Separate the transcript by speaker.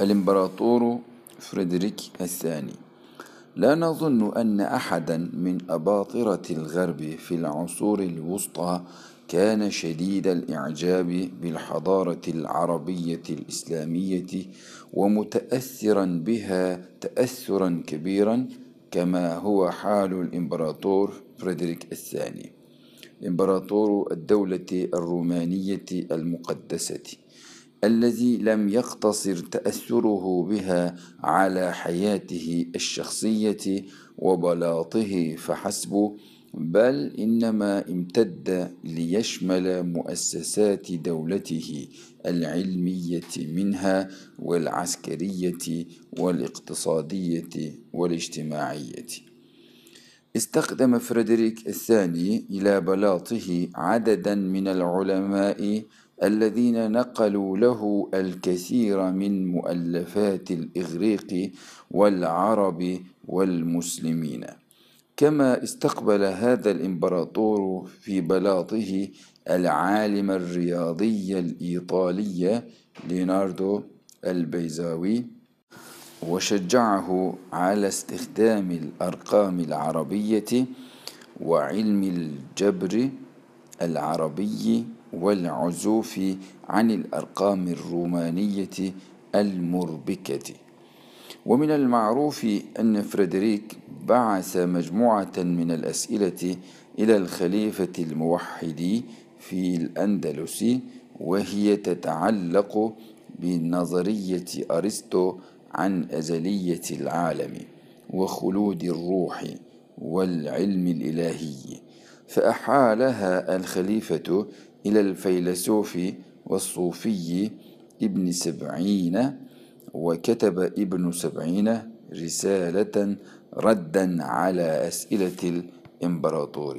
Speaker 1: الإمبراطور فريدريك الثاني. لا نظن أن أحدا من أباطرة الغرب في العصور الوسطى كان شديد الإعجاب بالحضارة العربية الإسلامية ومتأثرا بها تأثرا كبيرا كما هو حال الإمبراطور فريدريك الثاني إمبراطور الدولة الرومانية المقدسة. الذي لم يقتصر تأثره بها على حياته الشخصية وبلاطه فحسب بل إنما امتد ليشمل مؤسسات دولته العلمية منها والعسكرية والاقتصادية والاجتماعية. استخدم فريدريك الثاني إلى بلاطه عددا من العلماء الذين نقلوا له الكثير من مؤلفات الإغريق والعرب والمسلمين. كما استقبل هذا الإمبراطور في بلاطه العالم الرياضي الإيطالي ليوناردو البيزاوي وشجعه على استخدام الأرقام العربية وعلم الجبر العربي والعزوف عن الأرقام الرومانية المربكة. ومن المعروف أن فريدريك بعث مجموعة من الأسئلة إلى الخليفة الموحد في الأندلس وهي تتعلق بنظرية أرسطو عن أزلية العالم وخلود الروح والعلم الإلهي. فأحالها الخليفة إلى الفيلسوف والصوفي ابن سبعين وكتب ابن سبعين رسالة ردا على أسئلة الإمبراطور